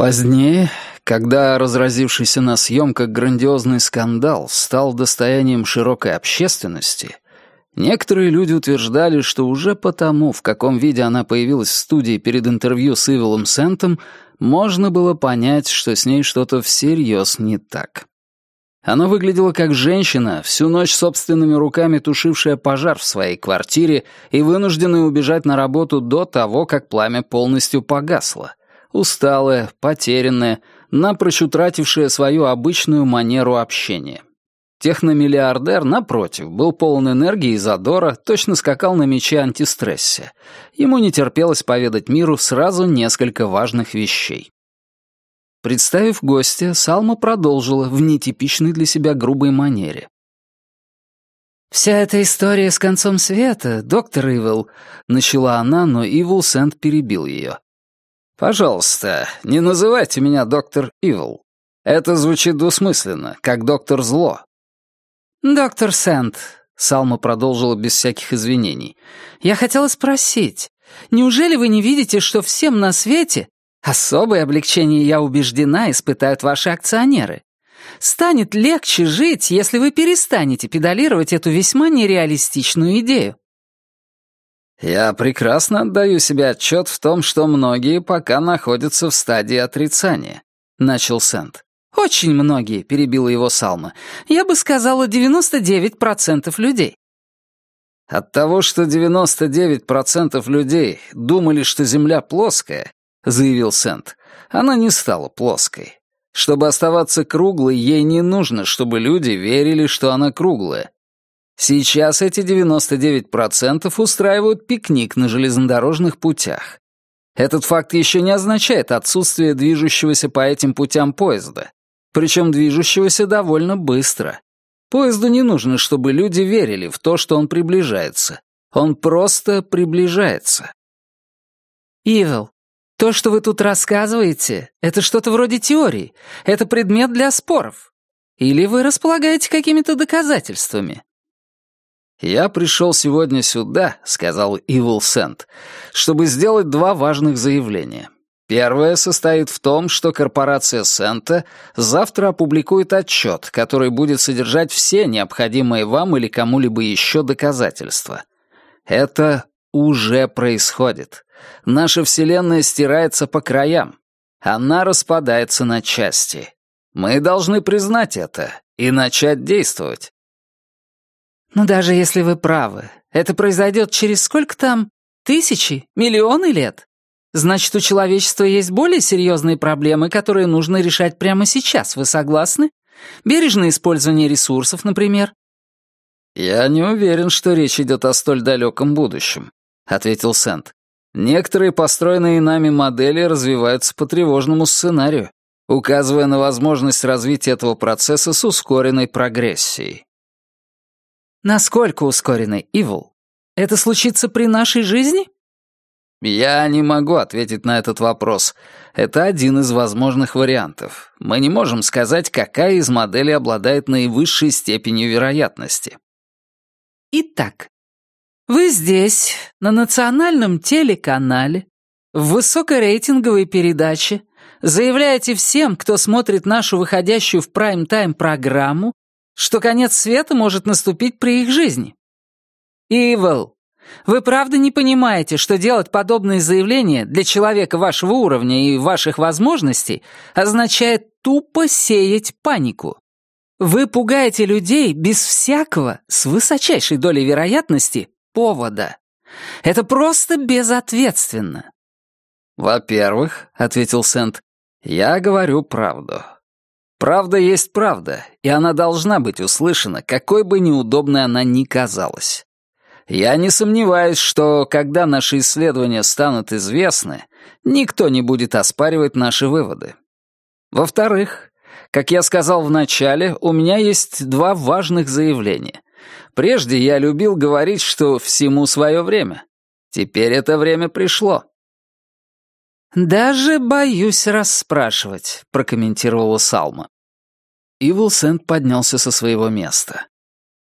Позднее, когда разразившийся на съемках грандиозный скандал стал достоянием широкой общественности, некоторые люди утверждали, что уже потому, в каком виде она появилась в студии перед интервью с Ивелом Сентом, можно было понять, что с ней что-то всерьез не так. Она выглядела как женщина, всю ночь собственными руками тушившая пожар в своей квартире и вынужденная убежать на работу до того, как пламя полностью погасло усталая, потерянная, напрочь утратившая свою обычную манеру общения. Техномиллиардер, напротив, был полон энергии и задора, точно скакал на мече антистрессе. Ему не терпелось поведать миру сразу несколько важных вещей. Представив гостя, Салма продолжила в нетипичной для себя грубой манере. «Вся эта история с концом света, доктор Ивел», — начала она, но Ивел Сент перебил ее. «Пожалуйста, не называйте меня доктор Ивил. Это звучит двусмысленно, как доктор Зло». «Доктор Сэнд», — Салма продолжила без всяких извинений, — «я хотела спросить, неужели вы не видите, что всем на свете особое облегчение, я убеждена, испытают ваши акционеры? Станет легче жить, если вы перестанете педалировать эту весьма нереалистичную идею. Я прекрасно отдаю себе отчет в том, что многие пока находятся в стадии отрицания», — начал Сент. «Очень многие», — перебила его Салма. «Я бы сказала, 99% людей». От того, что 99% людей думали, что Земля плоская, заявил Сент, она не стала плоской. Чтобы оставаться круглой, ей не нужно, чтобы люди верили, что она круглая. Сейчас эти 99% устраивают пикник на железнодорожных путях. Этот факт еще не означает отсутствие движущегося по этим путям поезда, причем движущегося довольно быстро. Поезду не нужно, чтобы люди верили в то, что он приближается. Он просто приближается. Ивел, то, что вы тут рассказываете, это что-то вроде теории. Это предмет для споров. Или вы располагаете какими-то доказательствами? «Я пришел сегодня сюда», — сказал Ивил Сент, «чтобы сделать два важных заявления. Первое состоит в том, что корпорация Сента завтра опубликует отчет, который будет содержать все необходимые вам или кому-либо еще доказательства. Это уже происходит. Наша Вселенная стирается по краям. Она распадается на части. Мы должны признать это и начать действовать. Но даже если вы правы, это произойдет через сколько там? Тысячи? Миллионы лет? Значит, у человечества есть более серьезные проблемы, которые нужно решать прямо сейчас, вы согласны? Бережное использование ресурсов, например. «Я не уверен, что речь идет о столь далеком будущем», — ответил Сент. «Некоторые построенные нами модели развиваются по тревожному сценарию, указывая на возможность развития этого процесса с ускоренной прогрессией. Насколько ускоренный, Ивол? Это случится при нашей жизни? Я не могу ответить на этот вопрос. Это один из возможных вариантов. Мы не можем сказать, какая из моделей обладает наивысшей степенью вероятности. Итак, вы здесь, на национальном телеканале, в высокорейтинговой передаче, заявляете всем, кто смотрит нашу выходящую в прайм-тайм программу, что конец света может наступить при их жизни. Ивел, вы правда не понимаете, что делать подобные заявления для человека вашего уровня и ваших возможностей означает тупо сеять панику? Вы пугаете людей без всякого, с высочайшей долей вероятности, повода. Это просто безответственно. «Во-первых», — ответил Сент, — «я говорю правду. Правда есть правда, и она должна быть услышана, какой бы неудобной она ни казалась. Я не сомневаюсь, что когда наши исследования станут известны, никто не будет оспаривать наши выводы. Во-вторых, как я сказал в начале, у меня есть два важных заявления. Прежде я любил говорить, что всему свое время. Теперь это время пришло. «Даже боюсь расспрашивать», — прокомментировала Салма. Ивил Сент поднялся со своего места.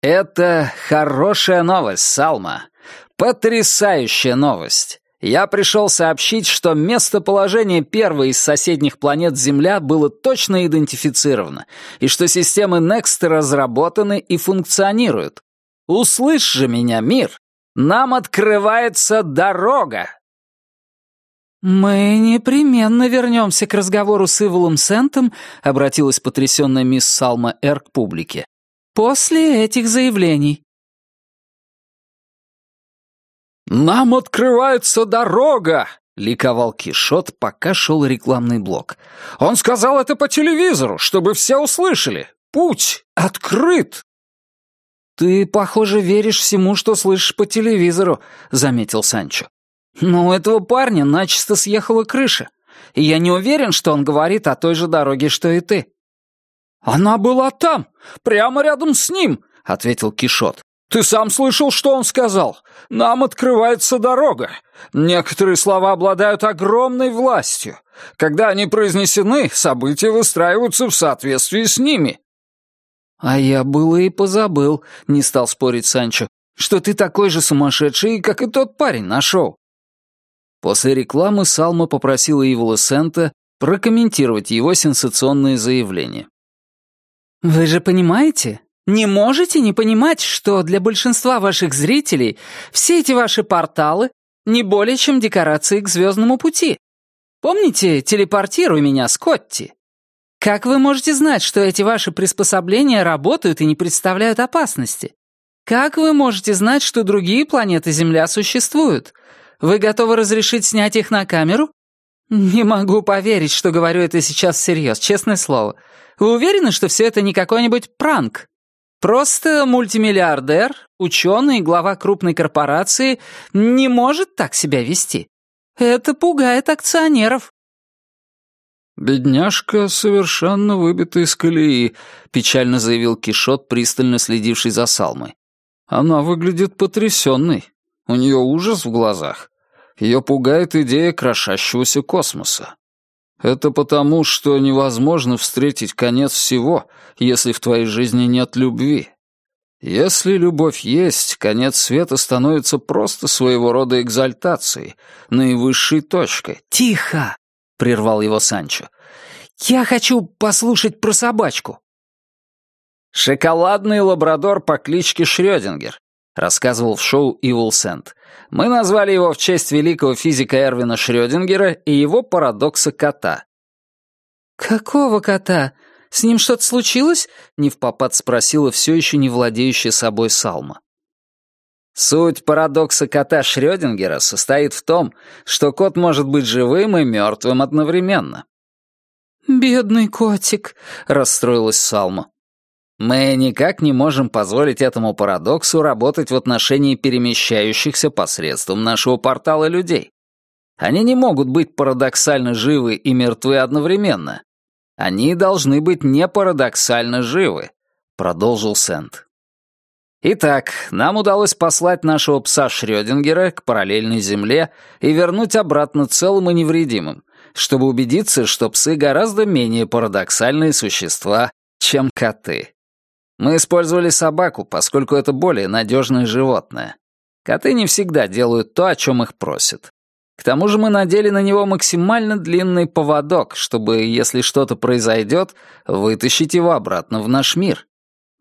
«Это хорошая новость, Салма. Потрясающая новость. Я пришел сообщить, что местоположение первой из соседних планет Земля было точно идентифицировано, и что системы Next разработаны и функционируют. Услышь же меня, мир! Нам открывается дорога!» «Мы непременно вернемся к разговору с Иволом Сентом», — обратилась потрясенная мисс Салма Эр к публике. «После этих заявлений». «Нам открывается дорога!» — ликовал Кишот, пока шел рекламный блок. «Он сказал это по телевизору, чтобы все услышали. Путь открыт!» «Ты, похоже, веришь всему, что слышишь по телевизору», — заметил Санчо. «Но у этого парня начисто съехала крыша, и я не уверен, что он говорит о той же дороге, что и ты». «Она была там, прямо рядом с ним», — ответил Кишот. «Ты сам слышал, что он сказал? Нам открывается дорога. Некоторые слова обладают огромной властью. Когда они произнесены, события выстраиваются в соответствии с ними». «А я было и позабыл», — не стал спорить Санчо, «что ты такой же сумасшедший, как и тот парень на шоу». После рекламы Салма попросила Ивола Сента прокомментировать его сенсационные заявления. «Вы же понимаете, не можете не понимать, что для большинства ваших зрителей все эти ваши порталы не более чем декорации к звездному пути. Помните «Телепортируй меня, Скотти»? Как вы можете знать, что эти ваши приспособления работают и не представляют опасности? Как вы можете знать, что другие планеты Земля существуют? Вы готовы разрешить снять их на камеру? Не могу поверить, что говорю это сейчас всерьез, честное слово. Вы уверены, что все это не какой-нибудь пранк? Просто мультимиллиардер, ученый, глава крупной корпорации не может так себя вести. Это пугает акционеров. «Бедняжка совершенно выбита из колеи», — печально заявил Кишот, пристально следивший за Салмой. «Она выглядит потрясенной. У нее ужас в глазах. Ее пугает идея крошащегося космоса. Это потому, что невозможно встретить конец всего, если в твоей жизни нет любви. Если любовь есть, конец света становится просто своего рода экзальтацией, наивысшей точкой. «Тихо!» — прервал его Санчо. «Я хочу послушать про собачку». «Шоколадный лабрадор по кличке Шрёдингер», — рассказывал в шоу Evil Sand. «Мы назвали его в честь великого физика Эрвина Шрёдингера и его парадокса кота». «Какого кота? С ним что-то случилось?» — Не в попад спросила все еще не владеющая собой Салма. Суть парадокса кота Шрёдингера состоит в том, что кот может быть живым и мертвым одновременно. «Бедный котик», — расстроилась Салма. Мы никак не можем позволить этому парадоксу работать в отношении перемещающихся посредством нашего портала людей. Они не могут быть парадоксально живы и мертвы одновременно. Они должны быть не парадоксально живы, продолжил Сент. Итак, нам удалось послать нашего пса Шрёдингера к параллельной Земле и вернуть обратно целым и невредимым, чтобы убедиться, что псы гораздо менее парадоксальные существа, чем коты. Мы использовали собаку, поскольку это более надежное животное. Коты не всегда делают то, о чем их просят. К тому же мы надели на него максимально длинный поводок, чтобы, если что-то произойдет, вытащить его обратно в наш мир.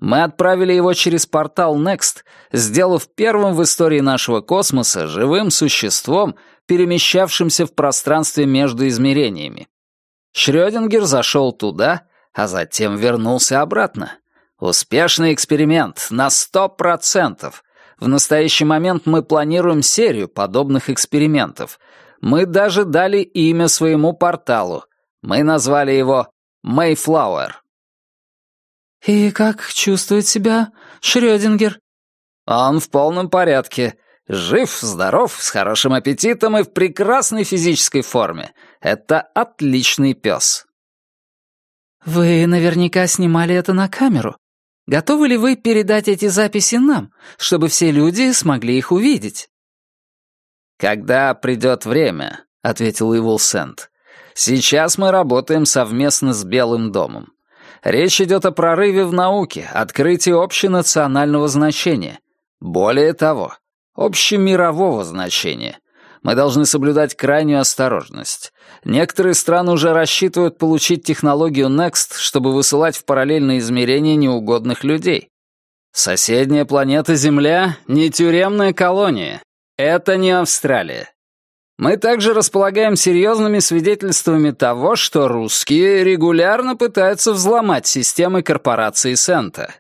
Мы отправили его через портал Next, сделав первым в истории нашего космоса живым существом, перемещавшимся в пространстве между измерениями. Шрёдингер зашел туда, а затем вернулся обратно. Успешный эксперимент на сто процентов. В настоящий момент мы планируем серию подобных экспериментов. Мы даже дали имя своему порталу. Мы назвали его Mayflower. «И как чувствует себя Шрёдингер?» «Он в полном порядке. Жив, здоров, с хорошим аппетитом и в прекрасной физической форме. Это отличный пес». «Вы наверняка снимали это на камеру. Готовы ли вы передать эти записи нам, чтобы все люди смогли их увидеть?» «Когда придет время», — ответил Ивол Сент. «Сейчас мы работаем совместно с Белым домом. Речь идет о прорыве в науке, открытии общенационального значения. Более того, общемирового значения. Мы должны соблюдать крайнюю осторожность. Некоторые страны уже рассчитывают получить технологию Next, чтобы высылать в параллельные измерения неугодных людей. Соседняя планета Земля — не тюремная колония. Это не Австралия. Мы также располагаем серьезными свидетельствами того, что русские регулярно пытаются взломать системы корпорации Сента.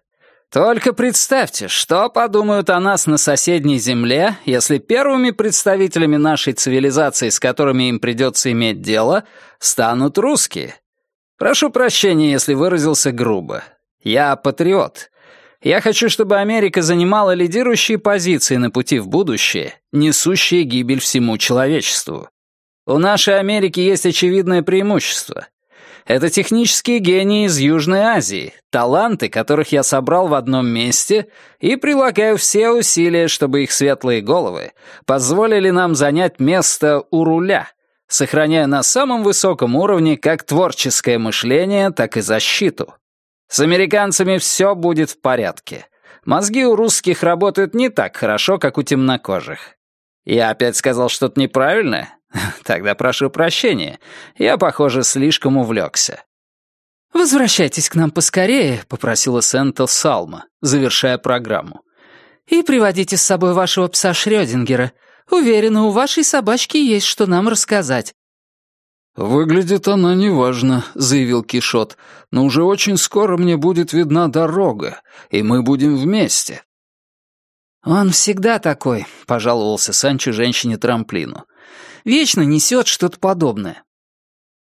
Только представьте, что подумают о нас на соседней Земле, если первыми представителями нашей цивилизации, с которыми им придется иметь дело, станут русские. Прошу прощения, если выразился грубо. Я патриот. Я хочу, чтобы Америка занимала лидирующие позиции на пути в будущее, несущие гибель всему человечеству. У нашей Америки есть очевидное преимущество. Это технические гении из Южной Азии, таланты, которых я собрал в одном месте и прилагаю все усилия, чтобы их светлые головы позволили нам занять место у руля, сохраняя на самом высоком уровне как творческое мышление, так и защиту. С американцами все будет в порядке. Мозги у русских работают не так хорошо, как у темнокожих. Я опять сказал что-то неправильное? Тогда прошу прощения. Я, похоже, слишком увлекся. «Возвращайтесь к нам поскорее», — попросила Сента Салма, завершая программу. «И приводите с собой вашего пса Шрёдингера. Уверена, у вашей собачки есть что нам рассказать». «Выглядит она неважно», — заявил Кишот, «но уже очень скоро мне будет видна дорога, и мы будем вместе». «Он всегда такой», — пожаловался Санчо женщине-трамплину. Вечно несет что-то подобное.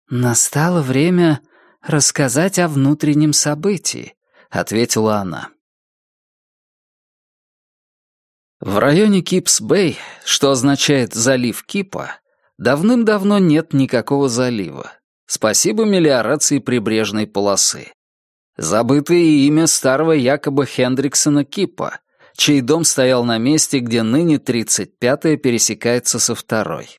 «Настало время рассказать о внутреннем событии», — ответила она. В районе Кипс-Бэй, что означает «залив Кипа», давным-давно нет никакого залива. Спасибо мелиорации прибрежной полосы. Забытое имя старого Якоба Хендриксона Кипа, чей дом стоял на месте, где ныне 35-я пересекается со второй.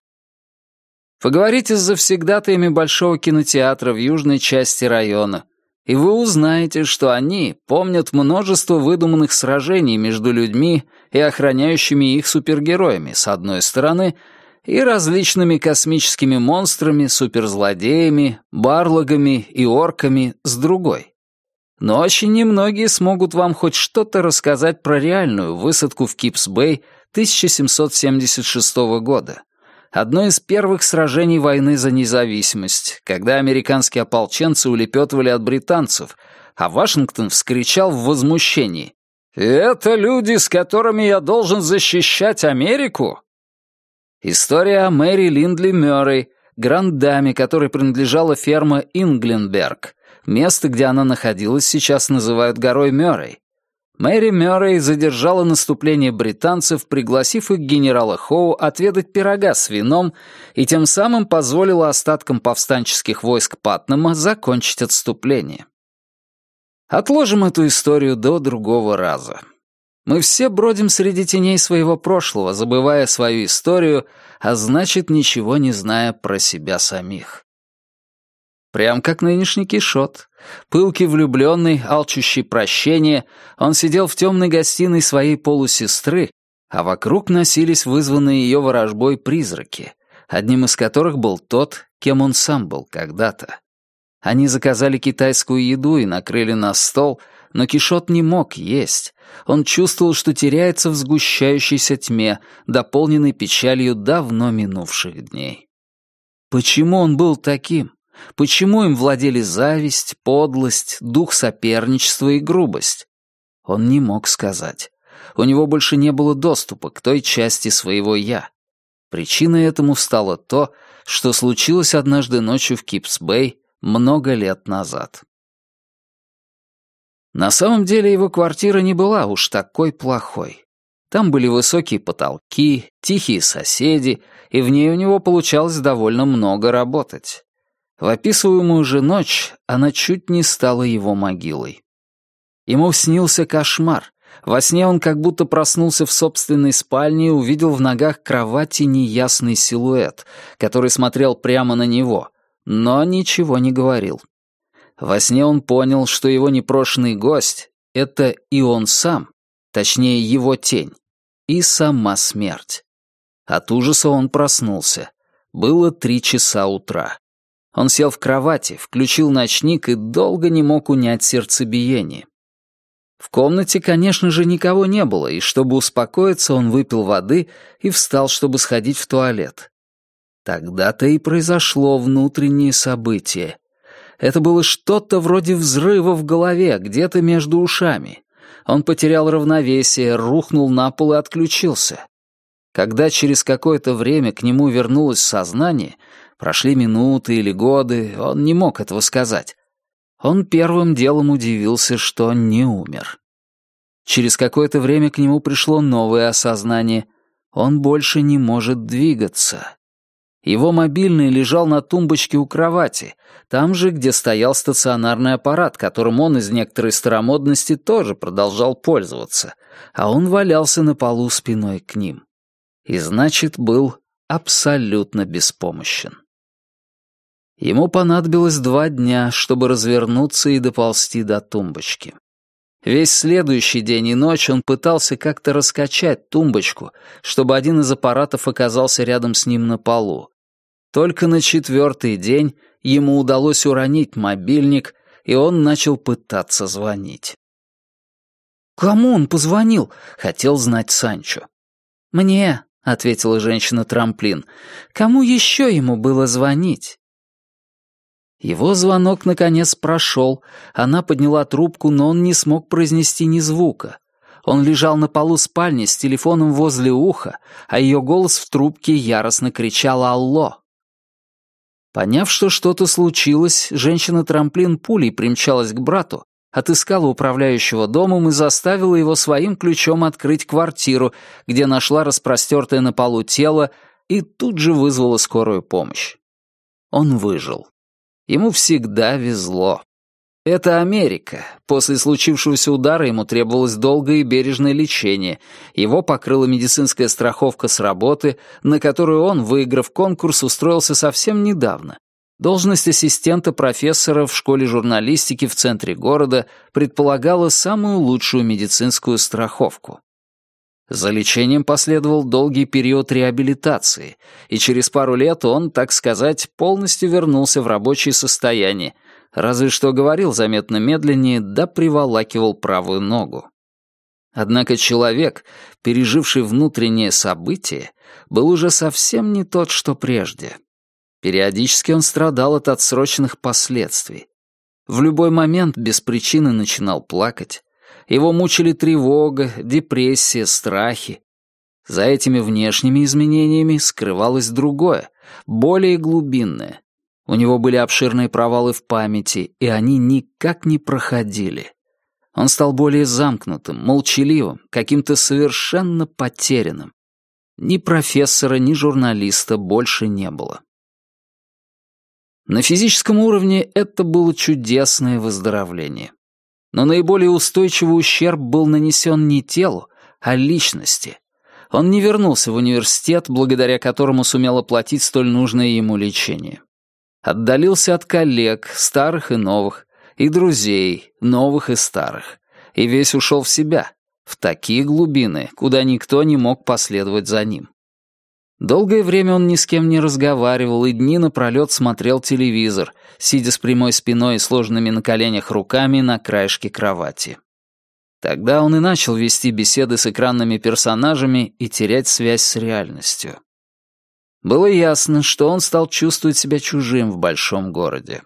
Поговорите с завсегдатаями Большого кинотеатра в южной части района, и вы узнаете, что они помнят множество выдуманных сражений между людьми и охраняющими их супергероями, с одной стороны, и различными космическими монстрами, суперзлодеями, балрогами и орками с другой. Но очень немногие смогут вам хоть что-то рассказать про реальную высадку в Кипс-Бэй 1776 года одно из первых сражений войны за независимость, когда американские ополченцы улепетывали от британцев, а Вашингтон вскричал в возмущении «Это люди, с которыми я должен защищать Америку?» История о Мэри Линдли Мёррей, гранд-даме, которой принадлежала ферма Ингленберг. Место, где она находилась, сейчас называют горой Мёррей. Мэри Мёррей задержала наступление британцев, пригласив их генерала Хоу отведать пирога с вином и тем самым позволила остаткам повстанческих войск Патнама закончить отступление. Отложим эту историю до другого раза. Мы все бродим среди теней своего прошлого, забывая свою историю, а значит, ничего не зная про себя самих. Прям как нынешний Кишот. Пылкий влюбленный, алчущий прощения, он сидел в темной гостиной своей полусестры, а вокруг носились вызванные ее ворожбой призраки, одним из которых был тот, кем он сам был когда-то. Они заказали китайскую еду и накрыли на стол, но Кишот не мог есть. Он чувствовал, что теряется в сгущающейся тьме, дополненной печалью давно минувших дней. Почему он был таким? Почему им владели зависть, подлость, дух соперничества и грубость? Он не мог сказать. У него больше не было доступа к той части своего «я». Причиной этому стало то, что случилось однажды ночью в Кипс-Бэй много лет назад. На самом деле его квартира не была уж такой плохой. Там были высокие потолки, тихие соседи, и в ней у него получалось довольно много работать. В описываемую же ночь она чуть не стала его могилой. Ему снился кошмар. Во сне он как будто проснулся в собственной спальне и увидел в ногах кровати неясный силуэт, который смотрел прямо на него, но ничего не говорил. Во сне он понял, что его непрошенный гость — это и он сам, точнее, его тень, и сама смерть. От ужаса он проснулся. Было три часа утра. Он сел в кровати, включил ночник и долго не мог унять сердцебиение. В комнате, конечно же, никого не было, и чтобы успокоиться, он выпил воды и встал, чтобы сходить в туалет. Тогда-то и произошло внутреннее событие. Это было что-то вроде взрыва в голове, где-то между ушами. Он потерял равновесие, рухнул на пол и отключился. Когда через какое-то время к нему вернулось сознание, прошли минуты или годы, он не мог этого сказать. Он первым делом удивился, что не умер. Через какое-то время к нему пришло новое осознание. Он больше не может двигаться. Его мобильный лежал на тумбочке у кровати, там же, где стоял стационарный аппарат, которым он из некоторой старомодности тоже продолжал пользоваться, а он валялся на полу спиной к ним. И значит, был абсолютно беспомощен. Ему понадобилось два дня, чтобы развернуться и доползти до тумбочки. Весь следующий день и ночь он пытался как-то раскачать тумбочку, чтобы один из аппаратов оказался рядом с ним на полу. Только на четвертый день ему удалось уронить мобильник, и он начал пытаться звонить. «Кому он позвонил?» — хотел знать Санчо. «Мне», — ответила женщина-трамплин. «Кому еще ему было звонить?» Его звонок, наконец, прошел. Она подняла трубку, но он не смог произнести ни звука. Он лежал на полу спальни с телефоном возле уха, а ее голос в трубке яростно кричал «Алло!». Поняв, что что-то случилось, женщина-трамплин пулей примчалась к брату, отыскала управляющего домом и заставила его своим ключом открыть квартиру, где нашла распростертое на полу тело и тут же вызвала скорую помощь. Он выжил. Ему всегда везло. Это Америка. После случившегося удара ему требовалось долгое и бережное лечение. Его покрыла медицинская страховка с работы, на которую он, выиграв конкурс, устроился совсем недавно. Должность ассистента профессора в школе журналистики в центре города предполагала самую лучшую медицинскую страховку. За лечением последовал долгий период реабилитации, и через пару лет он, так сказать, полностью вернулся в рабочее состояние, разве что говорил заметно медленнее, да приволакивал правую ногу. Однако человек, переживший внутреннее событие, был уже совсем не тот, что прежде. Периодически он страдал от отсроченных последствий. В любой момент без причины начинал плакать, его мучили тревога, депрессия, страхи. За этими внешними изменениями скрывалось другое, более глубинное. У него были обширные провалы в памяти, и они никак не проходили. Он стал более замкнутым, молчаливым, каким-то совершенно потерянным. Ни профессора, ни журналиста больше не было. На физическом уровне это было чудесное выздоровление. Но наиболее устойчивый ущерб был нанесен не телу, а личности. Он не вернулся в университет, благодаря которому сумел оплатить столь нужное ему лечение. Отдалился от коллег, старых и новых, и друзей, новых и старых, и весь ушел в себя, в такие глубины, куда никто не мог последовать за ним. Долгое время он ни с кем не разговаривал и дни напролет смотрел телевизор, сидя с прямой спиной и сложенными на коленях руками на краешке кровати. Тогда он и начал вести беседы с экранными персонажами и терять связь с реальностью. Было ясно, что он стал чувствовать себя чужим в большом городе.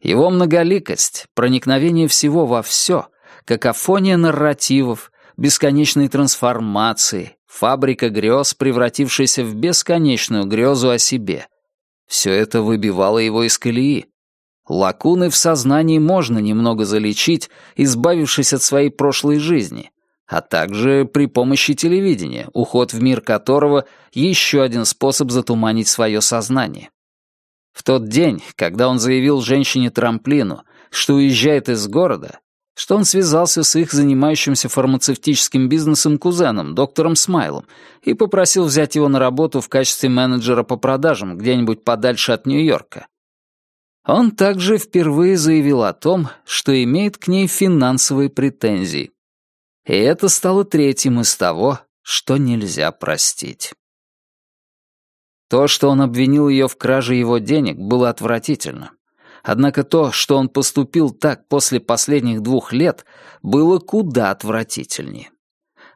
Его многоликость, проникновение всего во все, какофония нарративов, бесконечные трансформации, фабрика грез, превратившаяся в бесконечную грезу о себе. Все это выбивало его из колеи. Лакуны в сознании можно немного залечить, избавившись от своей прошлой жизни, а также при помощи телевидения, уход в мир которого — еще один способ затуманить свое сознание. В тот день, когда он заявил женщине-трамплину, что уезжает из города, что он связался с их занимающимся фармацевтическим бизнесом кузеном, доктором Смайлом, и попросил взять его на работу в качестве менеджера по продажам где-нибудь подальше от Нью-Йорка. Он также впервые заявил о том, что имеет к ней финансовые претензии. И это стало третьим из того, что нельзя простить. То, что он обвинил ее в краже его денег, было отвратительно. Однако то, что он поступил так после последних двух лет, было куда отвратительнее.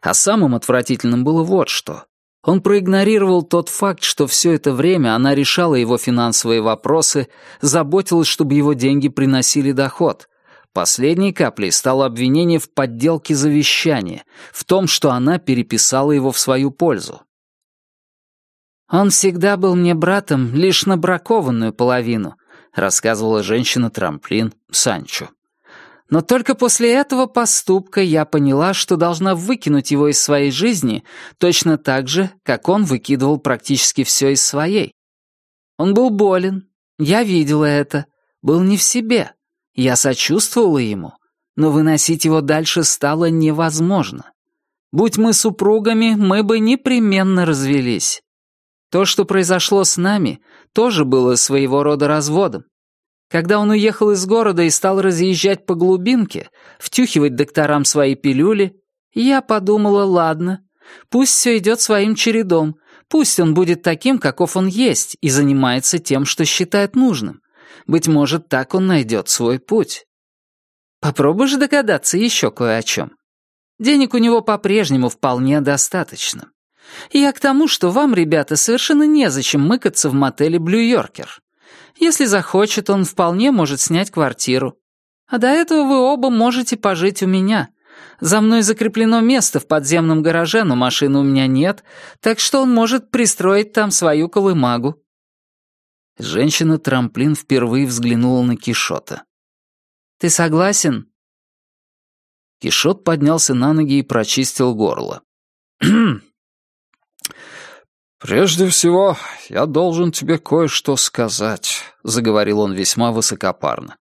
А самым отвратительным было вот что. Он проигнорировал тот факт, что все это время она решала его финансовые вопросы, заботилась, чтобы его деньги приносили доход. Последней каплей стало обвинение в подделке завещания, в том, что она переписала его в свою пользу. «Он всегда был мне братом лишь на бракованную половину», рассказывала женщина-трамплин Санчо. Но только после этого поступка я поняла, что должна выкинуть его из своей жизни точно так же, как он выкидывал практически все из своей. Он был болен, я видела это, был не в себе. Я сочувствовала ему, но выносить его дальше стало невозможно. Будь мы супругами, мы бы непременно развелись. То, что произошло с нами, тоже было своего рода разводом. Когда он уехал из города и стал разъезжать по глубинке, втюхивать докторам свои пилюли, я подумала, ладно, пусть все идет своим чередом, пусть он будет таким, каков он есть, и занимается тем, что считает нужным. Быть может, так он найдет свой путь. Попробуй же догадаться еще кое о чем. Денег у него по-прежнему вполне достаточно. Я к тому, что вам, ребята, совершенно незачем мыкаться в мотеле «Блю-Йоркер». Если захочет, он вполне может снять квартиру. А до этого вы оба можете пожить у меня. За мной закреплено место в подземном гараже, но машины у меня нет, так что он может пристроить там свою колымагу». Женщина-трамплин впервые взглянула на Кишота. «Ты согласен?» Кишот поднялся на ноги и прочистил горло. «Прежде всего, я должен тебе кое-что сказать», — заговорил он весьма высокопарно.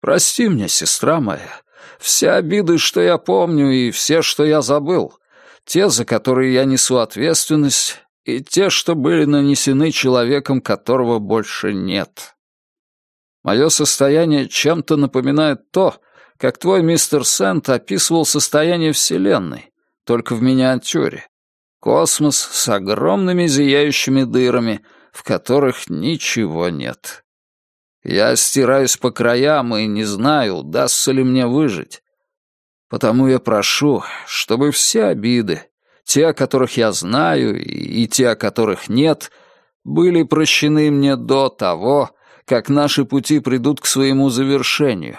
«Прости меня, сестра моя, все обиды, что я помню, и все, что я забыл, те, за которые я несу ответственность, и те, что были нанесены человеком, которого больше нет. Мое состояние чем-то напоминает то, как твой мистер Сент описывал состояние Вселенной, только в миниатюре. Космос с огромными зияющими дырами, в которых ничего нет. Я стираюсь по краям и не знаю, удастся ли мне выжить. Потому я прошу, чтобы все обиды, те, о которых я знаю, и те, о которых нет, были прощены мне до того, как наши пути придут к своему завершению.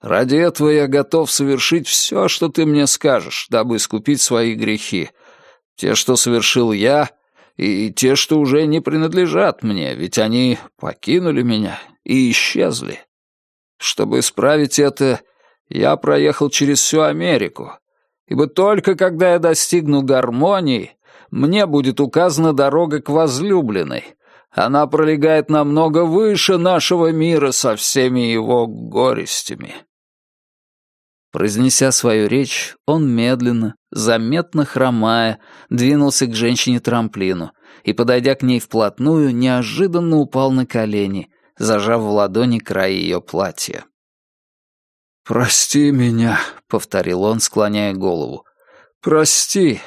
Ради этого я готов совершить все, что ты мне скажешь, дабы искупить свои грехи, те, что совершил я, и те, что уже не принадлежат мне, ведь они покинули меня и исчезли. Чтобы исправить это, я проехал через всю Америку, ибо только когда я достигну гармонии, мне будет указана дорога к возлюбленной. Она пролегает намного выше нашего мира со всеми его горестями. Произнеся свою речь, он медленно, заметно хромая, двинулся к женщине-трамплину и, подойдя к ней вплотную, неожиданно упал на колени, зажав в ладони край ее платья. «Прости меня», — повторил он, склоняя голову. «Прости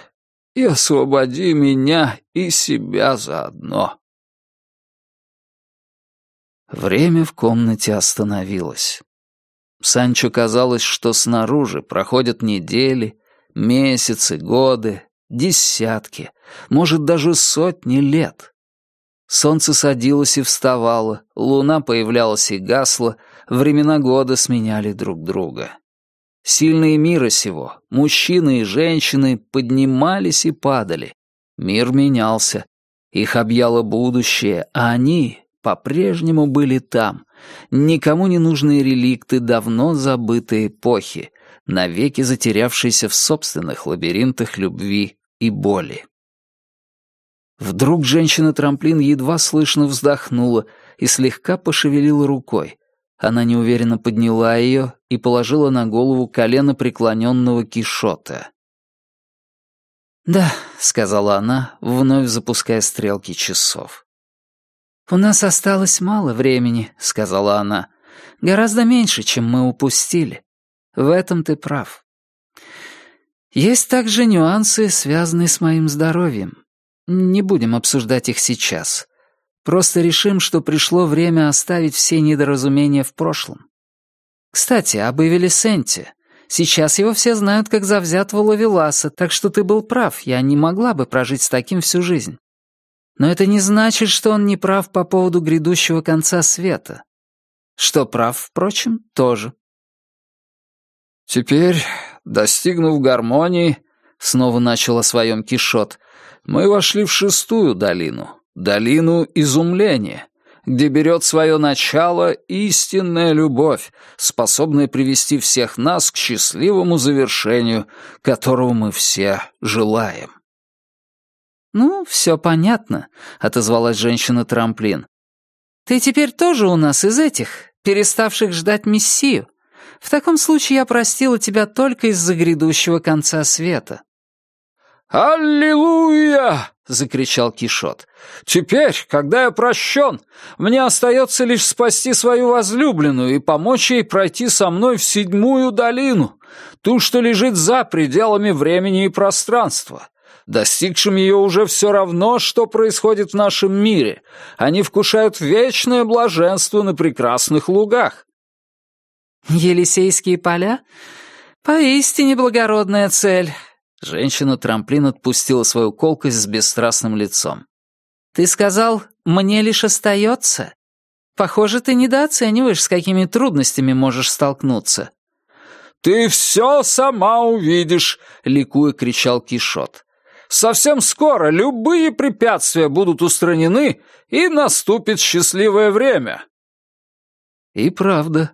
и освободи меня и себя заодно». Время в комнате остановилось. Санчо казалось, что снаружи проходят недели, месяцы, годы, десятки, может, даже сотни лет. Солнце садилось и вставало, луна появлялась и гасла, времена года сменяли друг друга. Сильные мира сего, мужчины и женщины, поднимались и падали. Мир менялся. Их объяло будущее, а они по-прежнему были там, никому не нужные реликты давно забытой эпохи, навеки затерявшиеся в собственных лабиринтах любви и боли. Вдруг женщина-трамплин едва слышно вздохнула и слегка пошевелила рукой. Она неуверенно подняла ее и положила на голову колено преклоненного Кишота. «Да», — сказала она, вновь запуская стрелки часов. «У нас осталось мало времени», — сказала она. «Гораздо меньше, чем мы упустили. В этом ты прав. Есть также нюансы, связанные с моим здоровьем. Не будем обсуждать их сейчас. Просто решим, что пришло время оставить все недоразумения в прошлом. Кстати, об Эвелисенте. Сейчас его все знают как завзятого ловеласа, так что ты был прав, я не могла бы прожить с таким всю жизнь. Но это не значит, что он не прав по поводу грядущего конца света. Что прав, впрочем, тоже. Теперь, достигнув гармонии, снова начал о своем Кишот, мы вошли в шестую долину, долину изумления, где берет свое начало истинная любовь, способная привести всех нас к счастливому завершению, которого мы все желаем. «Ну, все понятно», — отозвалась женщина-трамплин. «Ты теперь тоже у нас из этих, переставших ждать Мессию. В таком случае я простила тебя только из-за грядущего конца света». «Аллилуйя!» — закричал Кишот. «Теперь, когда я прощен, мне остается лишь спасти свою возлюбленную и помочь ей пройти со мной в седьмую долину, ту, что лежит за пределами времени и пространства. Достигшим ее уже все равно, что происходит в нашем мире. Они вкушают вечное блаженство на прекрасных лугах. «Елисейские поля? Поистине благородная цель». Женщина-трамплин отпустила свою колкость с бесстрастным лицом. «Ты сказал, мне лишь остается? Похоже, ты недооцениваешь, с какими трудностями можешь столкнуться». «Ты все сама увидишь!» — ликуя кричал Кишот. Совсем скоро любые препятствия будут устранены, и наступит счастливое время». И правда,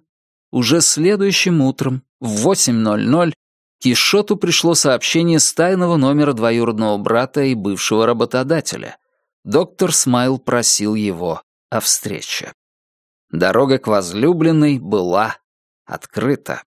уже следующим утром в 8.00 Кишоту пришло сообщение с тайного номера двоюродного брата и бывшего работодателя. Доктор Смайл просил его о встрече. Дорога к возлюбленной была открыта.